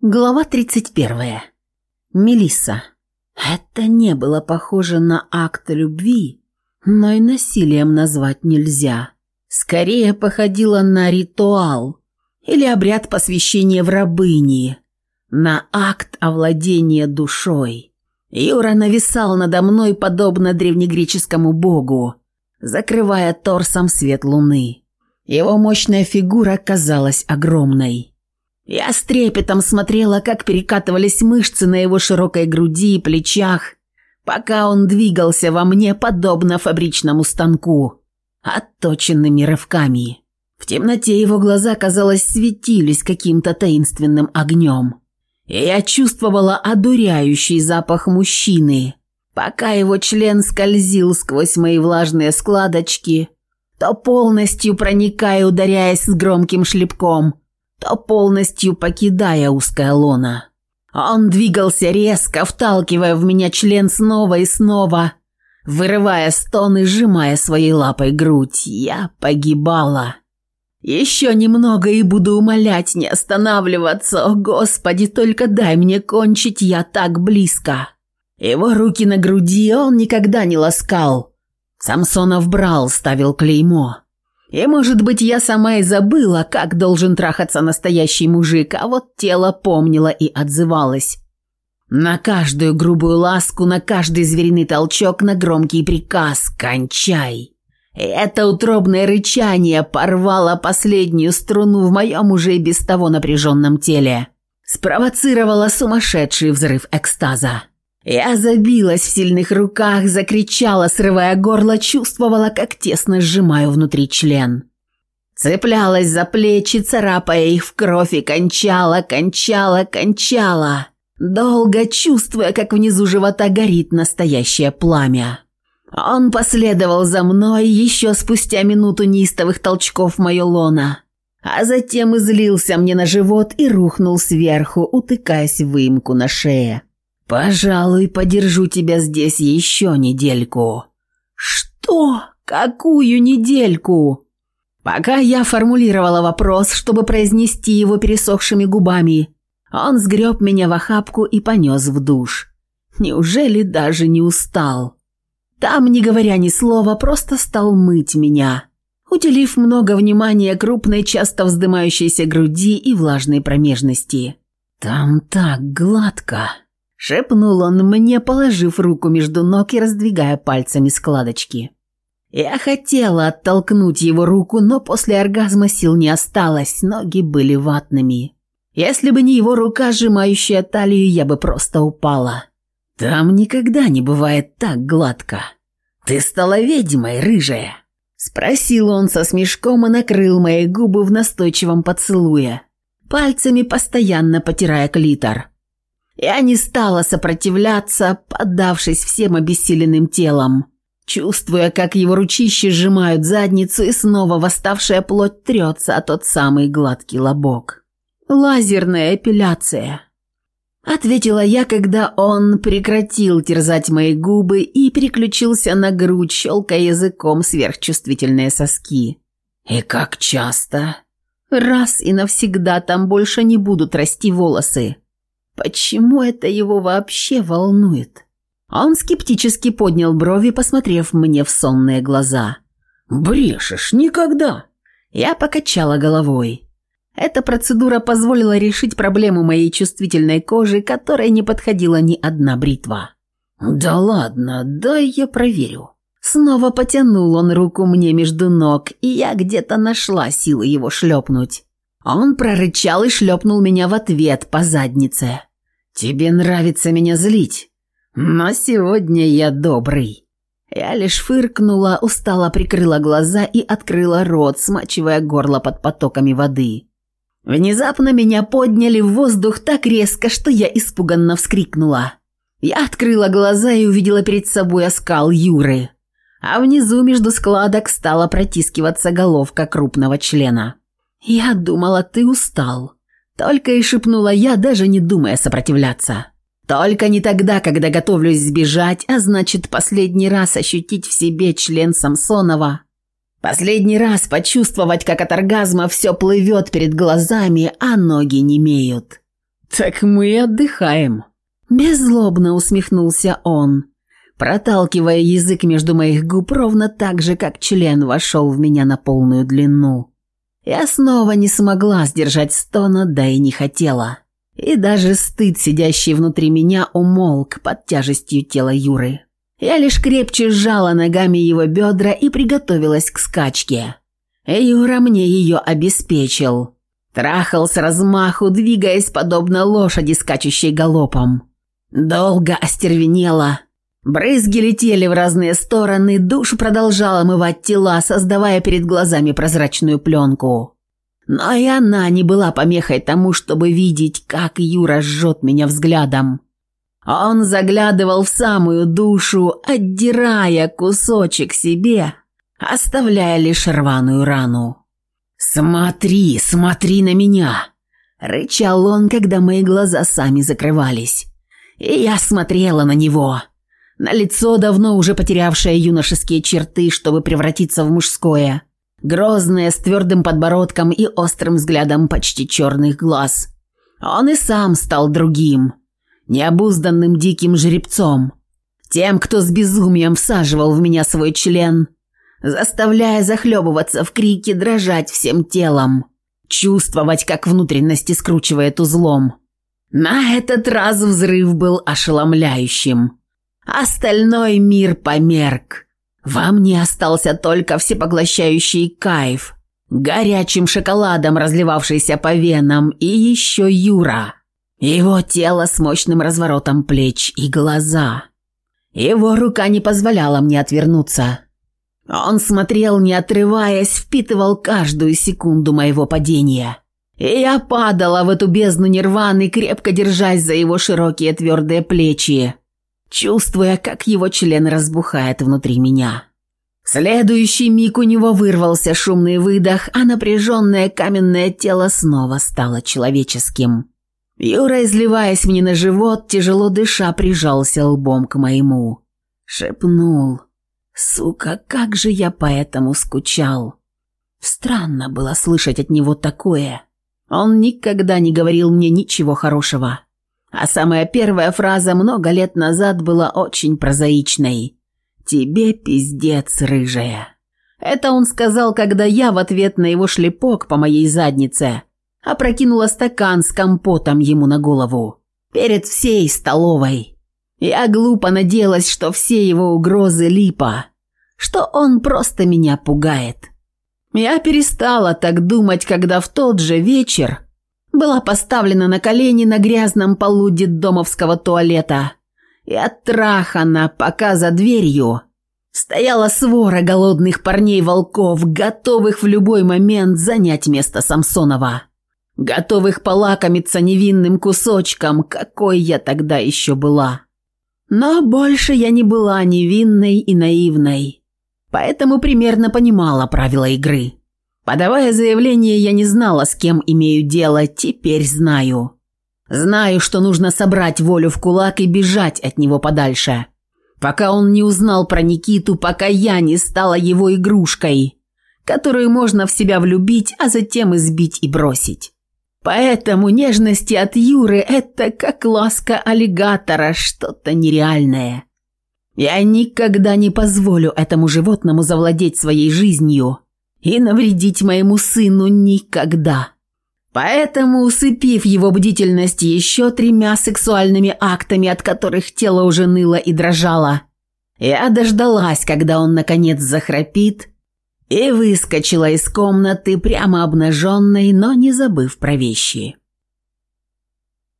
Глава 31. Мелисса. Это не было похоже на акт любви, но и насилием назвать нельзя. Скорее походило на ритуал или обряд посвящения в рабыни, на акт овладения душой. Юра нависал надо мной подобно древнегреческому богу, закрывая торсом свет луны. Его мощная фигура казалась огромной. Я с трепетом смотрела, как перекатывались мышцы на его широкой груди и плечах, пока он двигался во мне подобно фабричному станку, отточенными рывками. В темноте его глаза, казалось, светились каким-то таинственным огнем. И я чувствовала одуряющий запах мужчины, пока его член скользил сквозь мои влажные складочки, то полностью проникая, ударяясь с громким шлепком – то полностью покидая узкое лоно. А он двигался резко, вталкивая в меня член снова и снова, вырывая стон и сжимая своей лапой грудь. Я погибала. Еще немного и буду умолять не останавливаться. О, Господи, только дай мне кончить, я так близко. Его руки на груди он никогда не ласкал. Самсонов брал, ставил клеймо. И, может быть, я сама и забыла, как должен трахаться настоящий мужик, а вот тело помнило и отзывалось. На каждую грубую ласку, на каждый звериный толчок, на громкий приказ «Кончай!». И это утробное рычание порвало последнюю струну в моем уже и без того напряженном теле. Спровоцировало сумасшедший взрыв экстаза. Я забилась в сильных руках, закричала, срывая горло, чувствовала, как тесно сжимаю внутри член. Цеплялась за плечи, царапая их в кровь и кончала, кончала, кончала. Долго чувствуя, как внизу живота горит настоящее пламя. Он последовал за мной еще спустя минуту неистовых толчков мое лона. А затем излился мне на живот и рухнул сверху, утыкаясь в выемку на шее. «Пожалуй, подержу тебя здесь еще недельку». «Что? Какую недельку?» Пока я формулировала вопрос, чтобы произнести его пересохшими губами, он сгреб меня в охапку и понес в душ. Неужели даже не устал? Там, не говоря ни слова, просто стал мыть меня, уделив много внимания крупной, часто вздымающейся груди и влажной промежности. «Там так гладко!» Шепнул он мне, положив руку между ног и раздвигая пальцами складочки. Я хотела оттолкнуть его руку, но после оргазма сил не осталось, ноги были ватными. Если бы не его рука, сжимающая талию, я бы просто упала. Там никогда не бывает так гладко. «Ты стала ведьмой, рыжая?» Спросил он со смешком и накрыл мои губы в настойчивом поцелуе, пальцами постоянно потирая клитор. Я не стала сопротивляться, поддавшись всем обессиленным телом, чувствуя, как его ручищи сжимают задницу и снова восставшая плоть трется о тот самый гладкий лобок. «Лазерная эпиляция», – ответила я, когда он прекратил терзать мои губы и переключился на грудь, щелкая языком сверхчувствительные соски. «И как часто?» «Раз и навсегда там больше не будут расти волосы», Почему это его вообще волнует? Он скептически поднял брови, посмотрев мне в сонные глаза. «Брешешь, никогда!» Я покачала головой. Эта процедура позволила решить проблему моей чувствительной кожи, которой не подходила ни одна бритва. «Да ладно, дай я проверю». Снова потянул он руку мне между ног, и я где-то нашла силы его шлепнуть. Он прорычал и шлепнул меня в ответ по заднице. «Тебе нравится меня злить, но сегодня я добрый». Я лишь фыркнула, устало прикрыла глаза и открыла рот, смачивая горло под потоками воды. Внезапно меня подняли в воздух так резко, что я испуганно вскрикнула. Я открыла глаза и увидела перед собой оскал Юры. А внизу между складок стала протискиваться головка крупного члена. «Я думала, ты устал», только и шепнула я, даже не думая сопротивляться. Только не тогда, когда готовлюсь сбежать, а значит, последний раз ощутить в себе член Самсонова. Последний раз почувствовать, как от оргазма все плывет перед глазами, а ноги не имеют. «Так мы и отдыхаем», – беззлобно усмехнулся он, проталкивая язык между моих губ ровно так же, как член вошел в меня на полную длину. Я снова не смогла сдержать стона, да и не хотела. И даже стыд, сидящий внутри меня, умолк под тяжестью тела Юры. Я лишь крепче сжала ногами его бедра и приготовилась к скачке. Юра мне ее обеспечил. Трахал с размаху, двигаясь подобно лошади, скачущей галопом. Долго остервенела, Брызги летели в разные стороны, душ продолжал омывать тела, создавая перед глазами прозрачную пленку. Но и она не была помехой тому, чтобы видеть, как Юра жжет меня взглядом. Он заглядывал в самую душу, отдирая кусочек себе, оставляя лишь рваную рану. «Смотри, смотри на меня!» – рычал он, когда мои глаза сами закрывались. И я смотрела на него – на лицо давно уже потерявшее юношеские черты, чтобы превратиться в мужское. Грозное, с твердым подбородком и острым взглядом почти черных глаз. Он и сам стал другим. Необузданным диким жеребцом. Тем, кто с безумием всаживал в меня свой член, заставляя захлебываться в крике, дрожать всем телом. Чувствовать, как внутренности скручивает узлом. На этот раз взрыв был ошеломляющим остальной мир померк. Вам не остался только всепоглощающий кайф, горячим шоколадом, разливавшийся по венам, и еще Юра. Его тело с мощным разворотом плеч и глаза. Его рука не позволяла мне отвернуться. Он смотрел, не отрываясь, впитывал каждую секунду моего падения. И я падала в эту бездну нирваны, крепко держась за его широкие твердые плечи, чувствуя, как его член разбухает внутри меня. Следующий миг у него вырвался шумный выдох, а напряженное каменное тело снова стало человеческим. Юра, изливаясь мне на живот, тяжело дыша, прижался лбом к моему. Шепнул. «Сука, как же я поэтому скучал!» Странно было слышать от него такое. Он никогда не говорил мне ничего хорошего. А самая первая фраза много лет назад была очень прозаичной. «Тебе пиздец, рыжая». Это он сказал, когда я в ответ на его шлепок по моей заднице опрокинула стакан с компотом ему на голову. Перед всей столовой. Я глупо надеялась, что все его угрозы липа. Что он просто меня пугает. Я перестала так думать, когда в тот же вечер была поставлена на колени на грязном полу детдомовского туалета и оттрахана, пока за дверью стояла свора голодных парней-волков, готовых в любой момент занять место Самсонова. Готовых полакомиться невинным кусочком, какой я тогда еще была. Но больше я не была невинной и наивной, поэтому примерно понимала правила игры. Подавая заявление, я не знала, с кем имею дело, теперь знаю. Знаю, что нужно собрать волю в кулак и бежать от него подальше. Пока он не узнал про Никиту, пока я не стала его игрушкой, которую можно в себя влюбить, а затем избить и бросить. Поэтому нежности от Юры – это как ласка аллигатора, что-то нереальное. Я никогда не позволю этому животному завладеть своей жизнью – и навредить моему сыну никогда. Поэтому, усыпив его бдительность еще тремя сексуальными актами, от которых тело уже ныло и дрожало, я дождалась, когда он наконец захрапит, и выскочила из комнаты прямо обнаженной, но не забыв про вещи.